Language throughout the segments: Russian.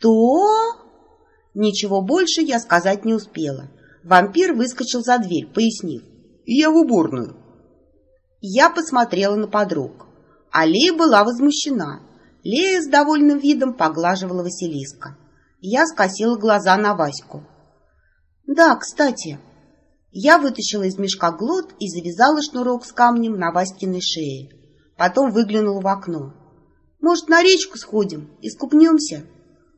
«Что?» Ничего больше я сказать не успела. Вампир выскочил за дверь, пояснив. «Я в уборную». Я посмотрела на подруг. Алия была возмущена. Лея с довольным видом поглаживала Василиска. Я скосила глаза на Ваську. «Да, кстати». Я вытащила из мешка глот и завязала шнурок с камнем на Васькиной шее. Потом выглянула в окно. «Может, на речку сходим, и скупнемся?»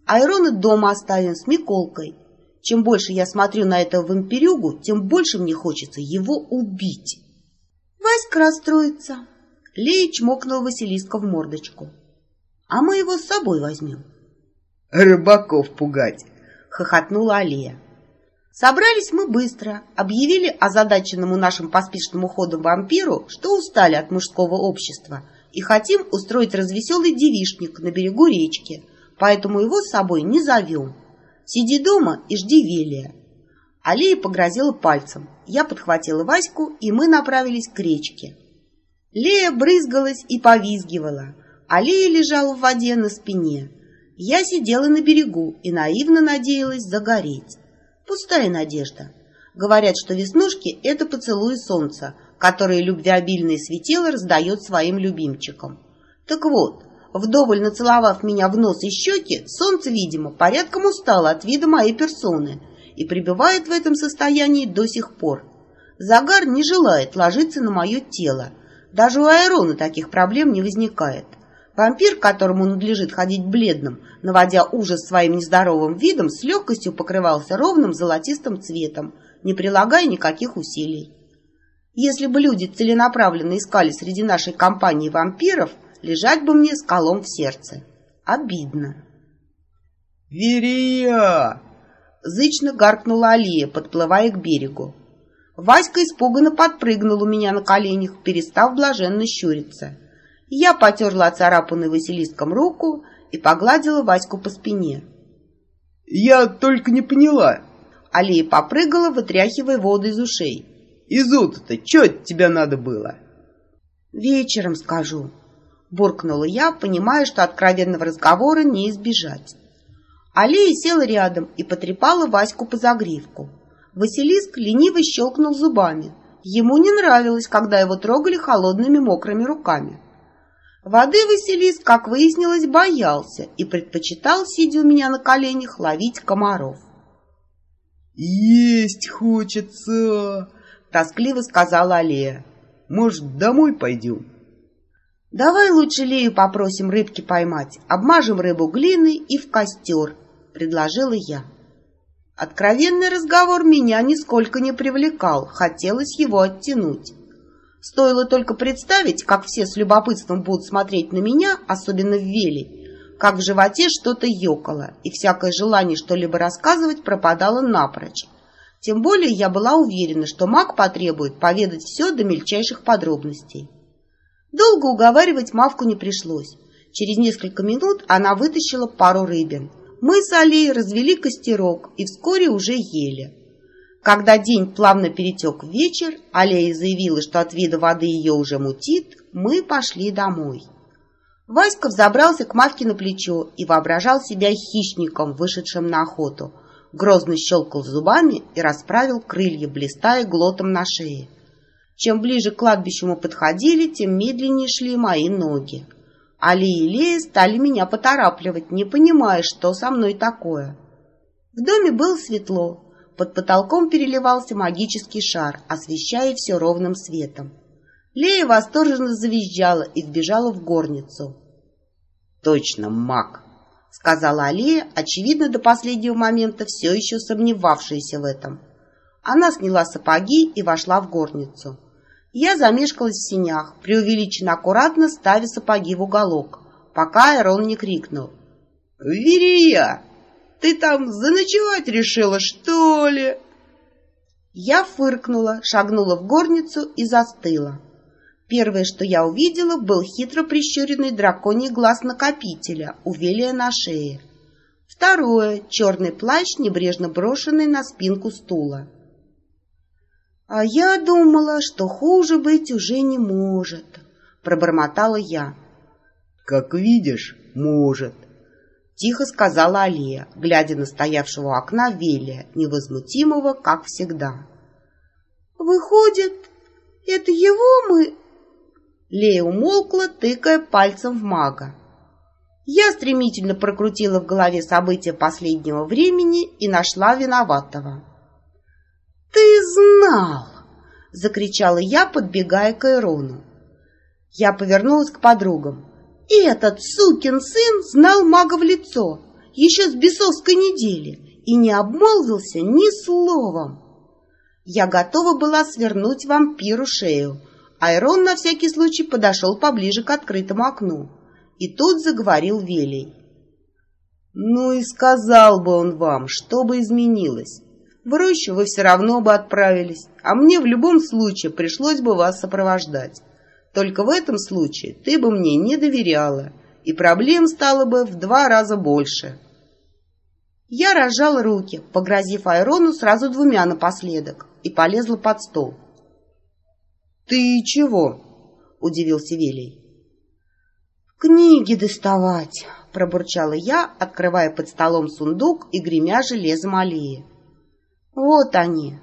Айрона дома оставим с Миколкой. Чем больше я смотрю на этого вампирюгу, тем больше мне хочется его убить. Васька расстроится. Лея чмокнула Василиска в мордочку. А мы его с собой возьмем. Рыбаков пугать, хохотнула Алия. Собрались мы быстро, объявили озадаченному нашим поспешным уходом вампиру, что устали от мужского общества и хотим устроить развеселый девишник на берегу речки – поэтому его с собой не зовем. Сиди дома и жди Велия. Алия погрозила пальцем. Я подхватила Ваську, и мы направились к речке. Лея брызгалась и повизгивала. Алия лежала в воде на спине. Я сидела на берегу и наивно надеялась загореть. Пустая надежда. Говорят, что веснушки — это поцелуи солнца, которые любвеобильное светило раздает своим любимчикам. Так вот, Вдоволь нацеловав меня в нос и щеки, солнце, видимо, порядком устало от вида моей персоны и пребывает в этом состоянии до сих пор. Загар не желает ложиться на мое тело. Даже у Айрона таких проблем не возникает. Вампир, которому надлежит ходить бледным, наводя ужас своим нездоровым видом, с легкостью покрывался ровным золотистым цветом, не прилагая никаких усилий. Если бы люди целенаправленно искали среди нашей компании вампиров, лежать бы мне скалом в сердце. Обидно. «Верия!» Зычно гаркнула Алия, подплывая к берегу. Васька испуганно подпрыгнул у меня на коленях, перестав блаженно щуриться. Я потерла оцарапанную Василиском руку и погладила Ваську по спине. «Я только не поняла». Алия попрыгала, вытряхивая воду из ушей. «Изута-то, чё от тебя надо было?» «Вечером скажу», буркнула я, понимая, что откровенного разговора не избежать. Алия села рядом и потрепала Ваську по загривку. Василиск лениво щелкнул зубами. Ему не нравилось, когда его трогали холодными мокрыми руками. Воды Василиск, как выяснилось, боялся и предпочитал, сидя у меня на коленях, ловить комаров. «Есть хочется!» — тоскливо сказала Алия. «Может, домой пойдем?» «Давай лучше Лею попросим рыбки поймать, обмажем рыбу глиной и в костер», — предложила я. Откровенный разговор меня нисколько не привлекал, хотелось его оттянуть. Стоило только представить, как все с любопытством будут смотреть на меня, особенно в Веле, как в животе что-то ёкало, и всякое желание что-либо рассказывать пропадало напрочь. Тем более я была уверена, что маг потребует поведать все до мельчайших подробностей. Долго уговаривать Мавку не пришлось. Через несколько минут она вытащила пару рыбин. Мы с Алией развели костерок и вскоре уже ели. Когда день плавно перетек в вечер, Алия заявила, что от вида воды ее уже мутит, мы пошли домой. Васька взобрался к Мавке на плечо и воображал себя хищником, вышедшим на охоту. Грозно щелкал зубами и расправил крылья, блистая глотом на шее. Чем ближе к кладбищу мы подходили, тем медленнее шли мои ноги. Али и Лея стали меня поторапливать, не понимая, что со мной такое. В доме было светло. Под потолком переливался магический шар, освещая все ровным светом. Лея восторженно завизжала и вбежала в горницу. «Точно маг!» — сказала Алия, очевидно, до последнего момента все еще сомневавшаяся в этом. Она сняла сапоги и вошла в горницу. Я замешкалась в синях, преувеличенно аккуратно ставя сапоги в уголок, пока Эрон не крикнул. «Верия, ты там заночевать решила, что ли?» Я фыркнула, шагнула в горницу и застыла. Первое, что я увидела, был хитро прищуренный драконий глаз накопителя, у Велия на шее. Второе — черный плащ, небрежно брошенный на спинку стула. «А я думала, что хуже быть уже не может», — пробормотала я. «Как видишь, может». — тихо сказала Алия, глядя на стоявшего у окна Велия, невозмутимого, как всегда. «Выходит, это его мы...» Лея умолкла, тыкая пальцем в мага. Я стремительно прокрутила в голове события последнего времени и нашла виноватого. «Ты знал!» — закричала я, подбегая к Ирону. Я повернулась к подругам. И этот сукин сын знал мага в лицо, еще с бесовской недели, и не обмолвился ни словом. Я готова была свернуть вампиру шею, Айрон на всякий случай подошел поближе к открытому окну. И тут заговорил Велий. «Ну и сказал бы он вам, что бы изменилось. В рощу вы все равно бы отправились, а мне в любом случае пришлось бы вас сопровождать. Только в этом случае ты бы мне не доверяла, и проблем стало бы в два раза больше». Я разжала руки, погрозив Айрону сразу двумя напоследок, и полезла под стол. «Ты чего?» — удивился Велий. «Книги доставать!» — пробурчала я, открывая под столом сундук и гремя железом аллеи. «Вот они!»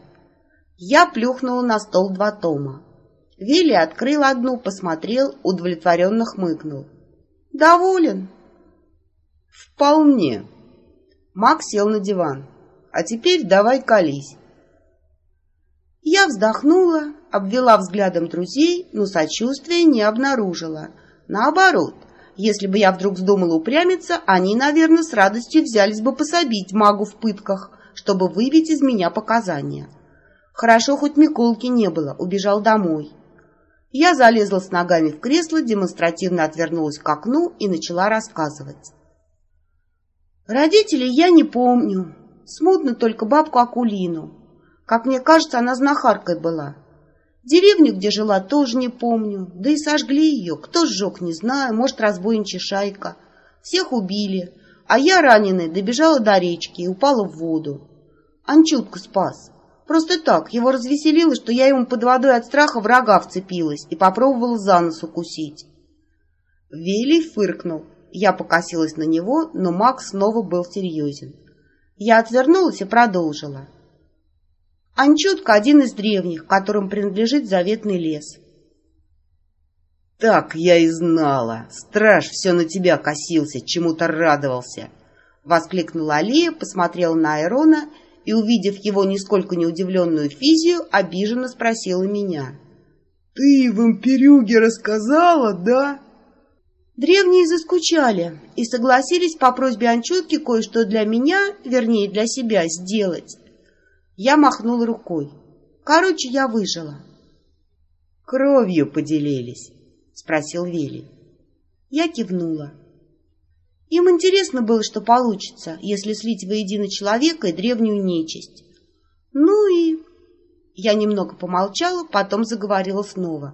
Я плюхнула на стол два тома. Вилли открыл одну, посмотрел, удовлетворенно хмыкнул. «Доволен?» «Вполне». Макс сел на диван. «А теперь давай колись». Я вздохнула, обвела взглядом друзей, но сочувствия не обнаружила. Наоборот, если бы я вдруг вздумала упрямиться, они, наверное, с радостью взялись бы пособить магу в пытках, чтобы выбить из меня показания. Хорошо, хоть Миколки не было, убежал домой. Я залезла с ногами в кресло, демонстративно отвернулась к окну и начала рассказывать. Родителей я не помню, смутно только бабку Акулину. Как мне кажется, она знахаркой была. Деревню, где жила, тоже не помню. Да и сожгли ее. Кто сжег, не знаю. Может, разбойничья шайка. Всех убили. А я, раненый, добежала до речки и упала в воду. Анчутка спас. Просто так, его развеселило, что я ему под водой от страха врага вцепилась и попробовала за нос укусить. Велий фыркнул. Я покосилась на него, но Макс снова был серьезен. Я отвернулась и продолжила. Анчутка — один из древних, которым принадлежит заветный лес. «Так я и знала! Страж все на тебя косился, чему-то радовался!» Воскликнула Алия, посмотрела на Айрона и, увидев его нисколько не удивленную физию, обиженно спросила меня. «Ты вампирюге рассказала, да?» Древние заскучали и согласились по просьбе Анчутки кое-что для меня, вернее, для себя, сделать. Я махнула рукой. Короче, я выжила. «Кровью поделились?» — спросил Вилли. Я кивнула. Им интересно было, что получится, если слить воедино человека и древнюю нечисть. Ну и... Я немного помолчала, потом заговорила снова.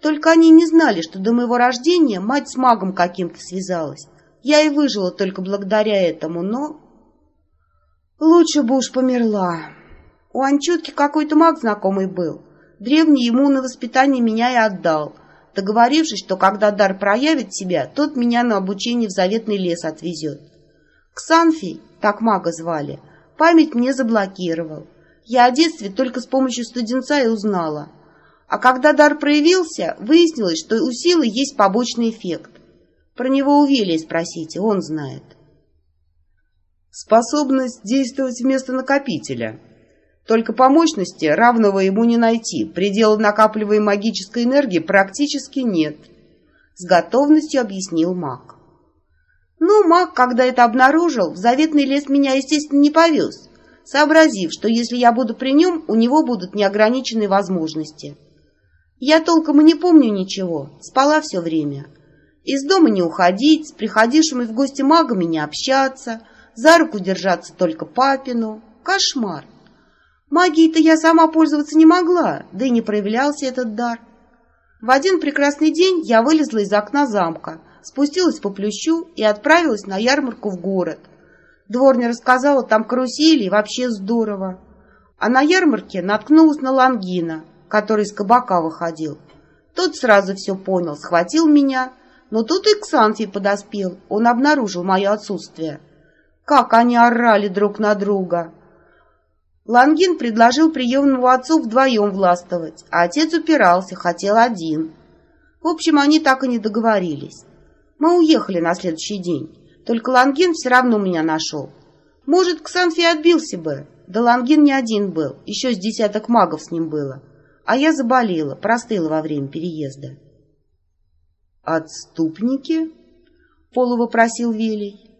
Только они не знали, что до моего рождения мать с магом каким-то связалась. Я и выжила только благодаря этому, но... Лучше бы уж померла. У Анчутки какой-то маг знакомый был. Древний ему на воспитание меня и отдал, договорившись, что когда дар проявит себя, тот меня на обучение в заветный лес отвезет. Ксанфий, так мага звали, память мне заблокировал. Я о детстве только с помощью студенца и узнала. А когда дар проявился, выяснилось, что у силы есть побочный эффект. Про него у Велия спросите, он знает. Способность действовать вместо накопителя. Только по мощности равного ему не найти. Предела накапливаемой магической энергии практически нет. С готовностью объяснил маг. Ну, маг, когда это обнаружил, в заветный лес меня, естественно, не повез, сообразив, что если я буду при нем, у него будут неограниченные возможности. Я толком и не помню ничего, спала все время. Из дома не уходить, с приходившими в гости магами не общаться — за руку держаться только папину. Кошмар! Магией-то я сама пользоваться не могла, да и не проявлялся этот дар. В один прекрасный день я вылезла из окна замка, спустилась по плющу и отправилась на ярмарку в город. Дворня рассказала, там карусели и вообще здорово. А на ярмарке наткнулась на Лангина, который из кабака выходил. Тот сразу все понял, схватил меня, Но тут и Ксантий подоспел, он обнаружил мое отсутствие. Как они орали друг на друга! Лангин предложил приемному отцу вдвоем властвовать, а отец упирался, хотел один. В общем, они так и не договорились. Мы уехали на следующий день, только Лангин все равно меня нашел. Может, Ксанфий отбился бы, да Лангин не один был, еще с десяток магов с ним было. А я заболела, простыла во время переезда. «Отступники?» — полу вопросил Велий.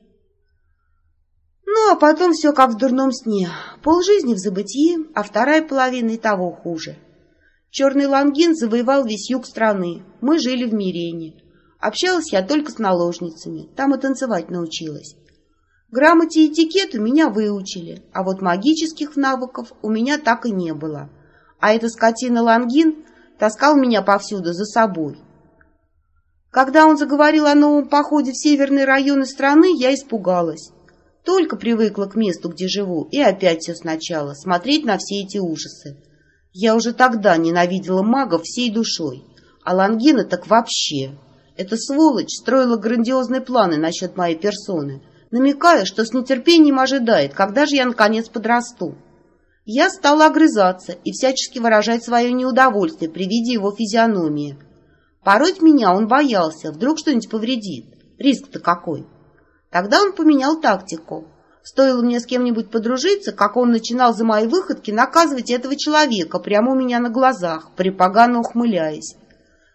Ну, а потом все как в дурном сне. Полжизни в забытии, а вторая половина и того хуже. Черный лангин завоевал весь юг страны. Мы жили в Мирене. Общалась я только с наложницами. Там и танцевать научилась. Грамоте и этикету меня выучили, а вот магических навыков у меня так и не было. А эта скотина Лангин таскал меня повсюду за собой. Когда он заговорил о новом походе в северные районы страны, я испугалась. Только привыкла к месту, где живу, и опять все сначала, смотреть на все эти ужасы. Я уже тогда ненавидела магов всей душой, а Лангина так вообще. Эта сволочь строила грандиозные планы насчет моей персоны, намекая, что с нетерпением ожидает, когда же я наконец подрасту. Я стала огрызаться и всячески выражать свое неудовольствие при виде его физиономии. Пороть меня он боялся, вдруг что-нибудь повредит. Риск-то какой. Тогда он поменял тактику. Стоило мне с кем-нибудь подружиться, как он начинал за мои выходки наказывать этого человека прямо у меня на глазах, припоганно ухмыляясь.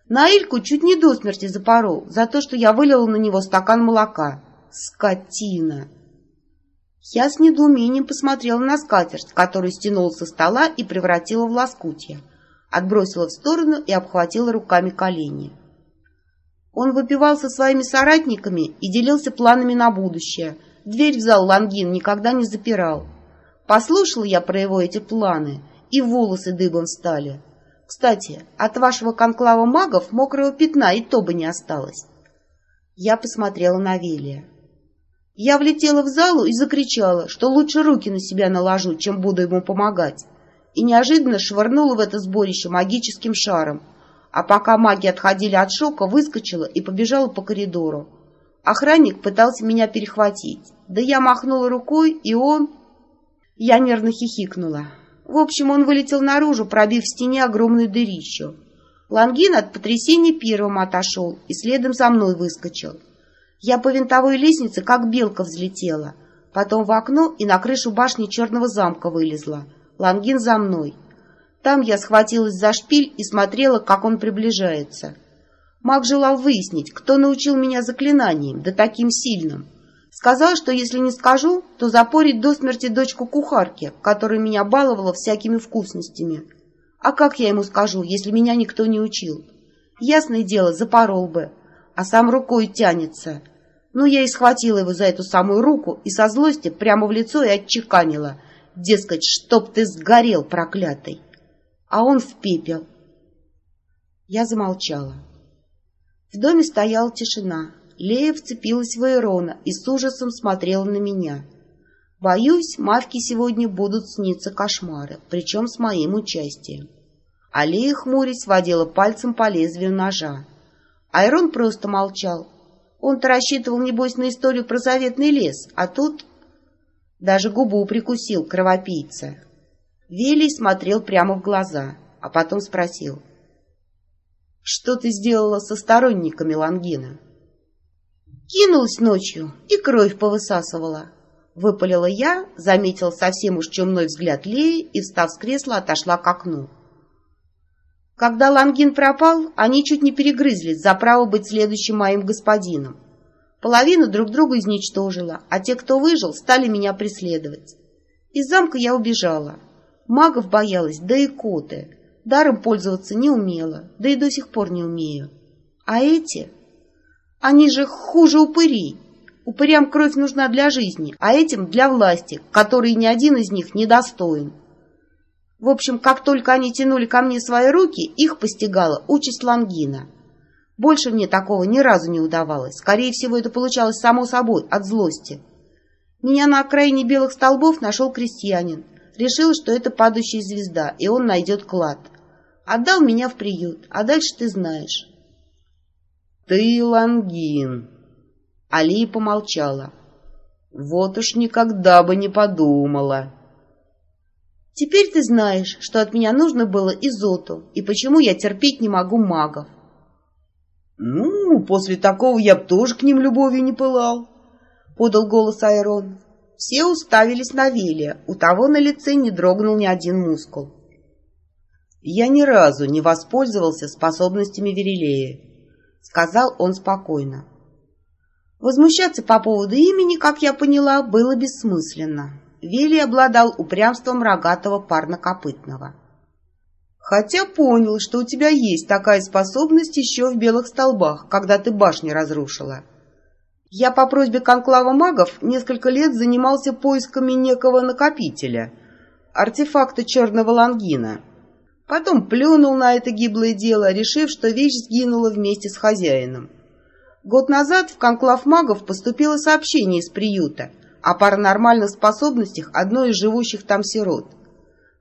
Наильку чуть не до смерти запорол за то, что я вылила на него стакан молока. Скотина! Я с недоумением посмотрела на скатерть, которую стянула со стола и превратила в лоскутья. Отбросила в сторону и обхватила руками колени. Он выпивал со своими соратниками и делился планами на будущее. Дверь в зал Лангин никогда не запирал. Послушал я про его эти планы, и волосы дыбом стали. Кстати, от вашего конклава магов мокрого пятна и то бы не осталось. Я посмотрела на Велия. Я влетела в залу и закричала, что лучше руки на себя наложу, чем буду ему помогать, и неожиданно швырнула в это сборище магическим шаром, а пока маги отходили от шока, выскочила и побежала по коридору. Охранник пытался меня перехватить. Да я махнула рукой, и он... Я нервно хихикнула. В общем, он вылетел наружу, пробив в стене огромную дырищу. Лангин от потрясения первым отошел и следом за мной выскочил. Я по винтовой лестнице, как белка, взлетела. Потом в окно и на крышу башни черного замка вылезла. Лангин за мной. Там я схватилась за шпиль и смотрела, как он приближается. Маг желал выяснить, кто научил меня заклинаниям, да таким сильным. Сказал, что если не скажу, то запорит до смерти дочку кухарки, которая меня баловала всякими вкусностями. А как я ему скажу, если меня никто не учил? Ясное дело, запорол бы, а сам рукой тянется. Ну, я и схватила его за эту самую руку и со злости прямо в лицо и отчеканила. Дескать, чтоб ты сгорел, проклятый а он в пепел. Я замолчала. В доме стояла тишина. Лея вцепилась в Аэрона и с ужасом смотрела на меня. Боюсь, Мавке сегодня будут сниться кошмары, причем с моим участием. А Лея, хмурясь, водила пальцем по лезвию ножа. Айрон просто молчал. Он-то рассчитывал, небось, на историю про заветный лес, а тут... Даже губу прикусил кровопийца. Велий смотрел прямо в глаза, а потом спросил. «Что ты сделала со сторонниками Лангина?» «Кинулась ночью и кровь повысасывала», — выпалила я, заметил совсем уж чумной взгляд Леи и, встав с кресла, отошла к окну. Когда Лангин пропал, они чуть не перегрызлись за право быть следующим моим господином. Половину друг друга изничтожила, а те, кто выжил, стали меня преследовать. Из замка я убежала, Магов боялась, да и коты. Даром пользоваться не умела, да и до сих пор не умею. А эти? Они же хуже упырей. Упырям кровь нужна для жизни, а этим для власти, которой ни один из них не достоин. В общем, как только они тянули ко мне свои руки, их постигала участь Лангина. Больше мне такого ни разу не удавалось. Скорее всего, это получалось само собой, от злости. Меня на окраине белых столбов нашел крестьянин. Решил, что это падающая звезда, и он найдет клад. Отдал меня в приют, а дальше ты знаешь. Ты Лангин. Алия помолчала. Вот уж никогда бы не подумала. Теперь ты знаешь, что от меня нужно было Изоту, и почему я терпеть не могу магов. Ну, после такого я б тоже к ним любовью не пылал, подал голос Айрон. Все уставились на Велия, у того на лице не дрогнул ни один мускул. Я ни разу не воспользовался способностями Верилея, сказал он спокойно. Возмущаться по поводу имени, как я поняла, было бессмысленно. Вилли обладал упрямством рогатого парнокопытного. Хотя понял, что у тебя есть такая способность еще в белых столбах, когда ты башни разрушила. Я по просьбе конклава магов несколько лет занимался поисками некого накопителя, артефакта черного лангина. Потом плюнул на это гиблое дело, решив, что вещь сгинула вместе с хозяином. Год назад в конклав магов поступило сообщение из приюта о паранормальных способностях одной из живущих там сирот.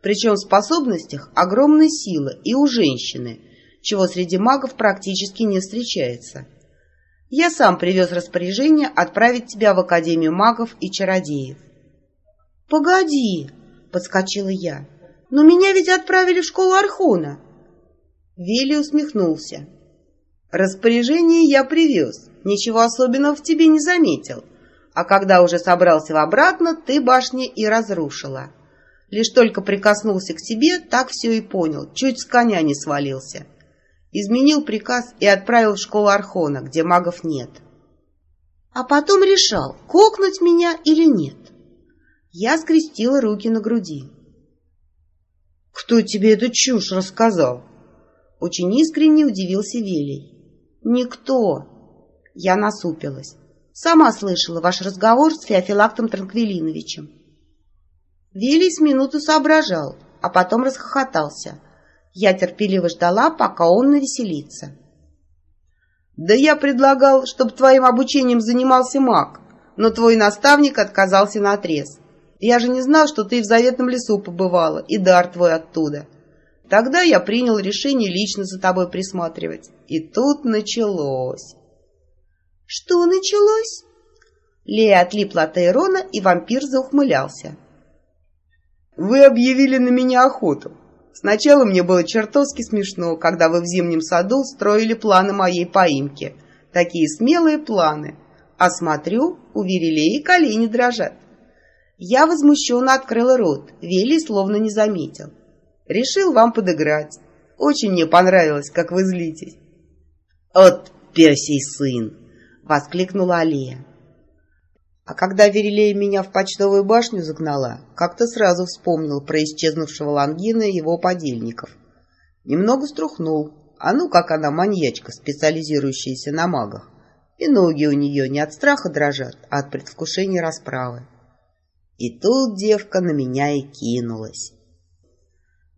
Причем в способностях огромной силы и у женщины, чего среди магов практически не встречается. Я сам привез распоряжение отправить тебя в Академию магов и чародеев. — Погоди, — подскочила я, — но меня ведь отправили в школу Архона. Вилли усмехнулся. Распоряжение я привез, ничего особенного в тебе не заметил. А когда уже собрался в обратно, ты башни и разрушила. Лишь только прикоснулся к тебе, так все и понял, чуть с коня не свалился. Изменил приказ и отправил в школу Архона, где магов нет. А потом решал, кокнуть меня или нет. Я скрестила руки на груди. «Кто тебе эту чушь рассказал?» Очень искренне удивился Велий. «Никто!» Я насупилась. «Сама слышала ваш разговор с Феофилактом Транквилиновичем». Вилли с минуту соображал, а потом расхохотался. Я терпеливо ждала, пока он навеселится. «Да я предлагал, чтобы твоим обучением занимался маг, но твой наставник отказался на отрез. Я же не знал, что ты в заветном лесу побывала, и дар твой оттуда. Тогда я принял решение лично за тобой присматривать. И тут началось. Что началось? Лея отлипла от Эйрона, и вампир заухмылялся. Вы объявили на меня охоту. Сначала мне было чертовски смешно, когда вы в зимнем саду строили планы моей поимки. Такие смелые планы. А смотрю, у Верилеи колени дрожат. Я возмущенно открыла рот, Вели словно не заметил. Решил вам подыграть. Очень мне понравилось, как вы злитесь. «От пёсий сын!» — воскликнула Алия. А когда Верилея меня в почтовую башню загнала, как-то сразу вспомнил про исчезнувшего Лангина и его подельников. Немного струхнул. А ну, как она маньячка, специализирующаяся на магах. И ноги у нее не от страха дрожат, а от предвкушения расправы. И тут девка на меня и кинулась.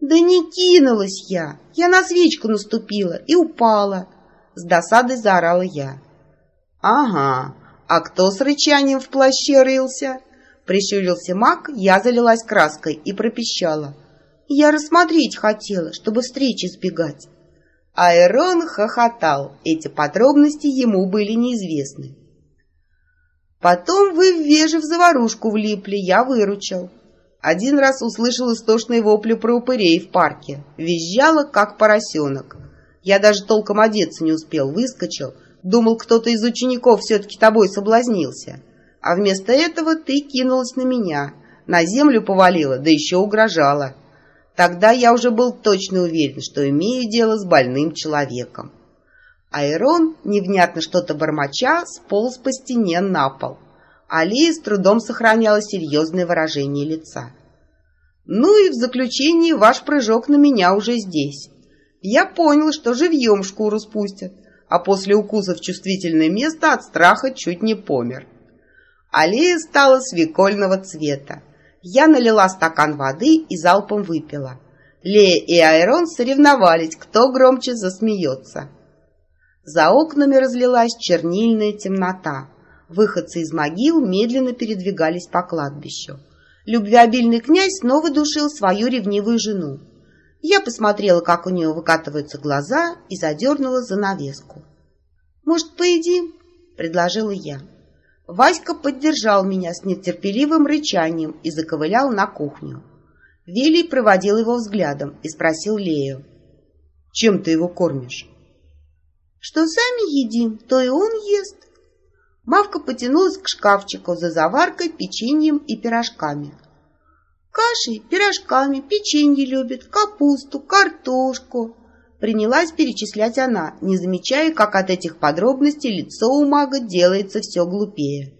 «Да не кинулась я! Я на свечку наступила и упала!» С досадой заорала я. «Ага, а кто с рычанием в плаще рылся?» Прищурился маг, я залилась краской и пропищала. «Я рассмотреть хотела, чтобы встречи избегать». Айрон хохотал, эти подробности ему были неизвестны. «Потом вы в веже в заварушку влипли, я выручил». Один раз услышал истошные вопли про упырей в парке. Визжала, как поросенок. Я даже толком одеться не успел, выскочил. Думал, кто-то из учеников все-таки тобой соблазнился. А вместо этого ты кинулась на меня. На землю повалила, да еще угрожала. Тогда я уже был точно уверен, что имею дело с больным человеком. Айрон, невнятно что-то бормоча, сполз по стене на пол. Алия с трудом сохраняла серьезное выражение лица. «Ну и в заключении ваш прыжок на меня уже здесь. Я понял, что живьем шкуру спустят, а после укуса в чувствительное место от страха чуть не помер. Аллея стала свекольного цвета. Я налила стакан воды и залпом выпила. Лея и Айрон соревновались, кто громче засмеется. За окнами разлилась чернильная темнота. Выходцы из могил медленно передвигались по кладбищу. Любвеобильный князь снова душил свою ревнивую жену. Я посмотрела, как у нее выкатываются глаза, и задернула занавеску. «Может, поедим?» — предложила я. Васька поддержал меня с нетерпеливым рычанием и заковылял на кухню. Вилли проводил его взглядом и спросил Лею. «Чем ты его кормишь?» «Что сами едим, то и он ест». Мавка потянулась к шкафчику за заваркой, печеньем и пирожками. «Кашей, пирожками, печенье любит, капусту, картошку». Принялась перечислять она, не замечая, как от этих подробностей лицо у мага делается все глупее.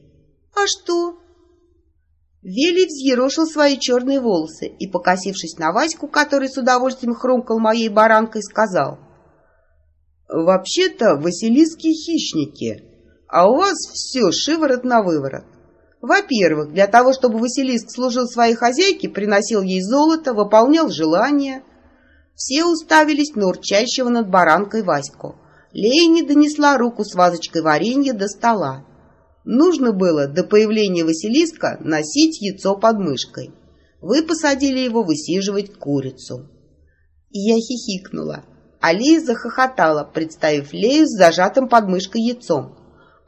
«А что?» Вели взъерошил свои черные волосы и, покосившись на Ваську, который с удовольствием хрумкал моей баранкой, сказал. «Вообще-то Василиски хищники, а у вас все шиворот на выворот. Во-первых, для того, чтобы Василиск служил своей хозяйке, приносил ей золото, выполнял желания, все уставились на урчащего над баранкой Ваську. Лея не донесла руку с вазочкой варенья до стола. Нужно было до появления Василиска носить яйцо под мышкой. Вы посадили его высиживать курицу. Я хихикнула. А Лея захохотала, представив Лею с зажатым под мышкой яйцом.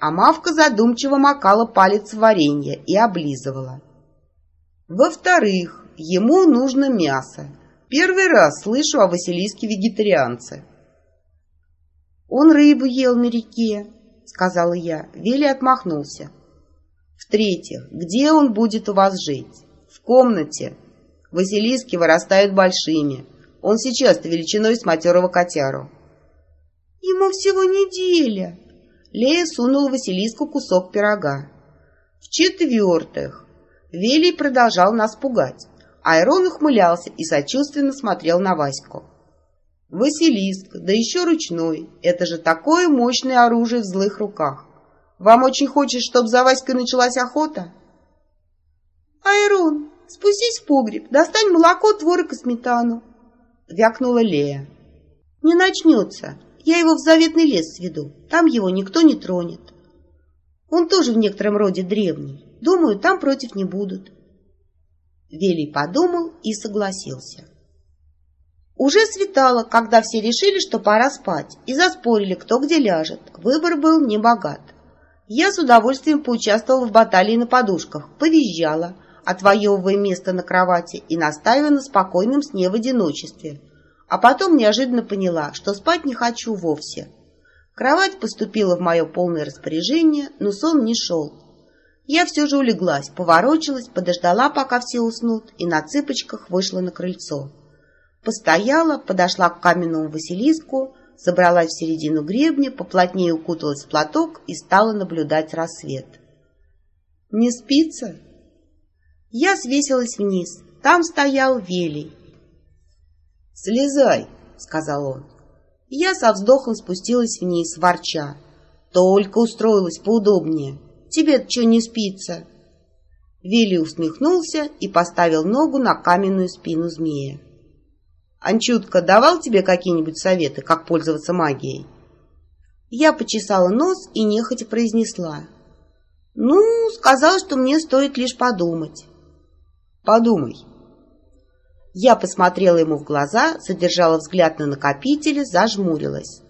А Мавка задумчиво макала палец в варенье и облизывала. Во-вторых, ему нужно мясо. Первый раз слышу о Василиске-вегетарианце. Он рыбу ел на реке, сказала я. Вилли отмахнулся. В-третьих, где он будет у вас жить? В комнате. Василиски вырастают большими. Он сейчас-то величиной с матерого котяру. Ему всего неделя. Лея сунула Василиску кусок пирога. В-четвертых, Велий продолжал нас пугать. Айрон ухмылялся и сочувственно смотрел на Ваську. «Василиск, да еще ручной. Это же такое мощное оружие в злых руках. Вам очень хочется, чтобы за Васькой началась охота?» «Айрон, спустись в погреб, достань молоко, творог и сметану», — вякнула Лея. «Не начнется. Я его в заветный лес сведу. Там его никто не тронет. Он тоже в некотором роде древний. Думаю, там против не будут». Велий подумал и согласился. Уже светало, когда все решили, что пора спать, и заспорили, кто где ляжет. Выбор был небогат. Я с удовольствием поучаствовала в баталии на подушках, повизжала, отвоевывая место на кровати и настаивая на спокойном сне в одиночестве. А потом неожиданно поняла, что спать не хочу вовсе. Кровать поступила в мое полное распоряжение, но сон не шел. Я все же улеглась, поворочилась, подождала, пока все уснут, и на цыпочках вышла на крыльцо. Постояла, подошла к каменному Василиску, забралась в середину гребня, поплотнее укуталась в платок и стала наблюдать рассвет. «Не спится?» Я свесилась вниз. Там стоял Велий. «Слезай!» — сказал он. Я со вздохом спустилась вниз, ворча. Только устроилась поудобнее тебе что не спится?» Вилли усмехнулся и поставил ногу на каменную спину змея. «Анчутка давал тебе какие-нибудь советы, как пользоваться магией?» Я почесала нос и нехотя произнесла. «Ну, сказал, что мне стоит лишь подумать». «Подумай». Я посмотрела ему в глаза, задержала взгляд на накопителе, зажмурилась.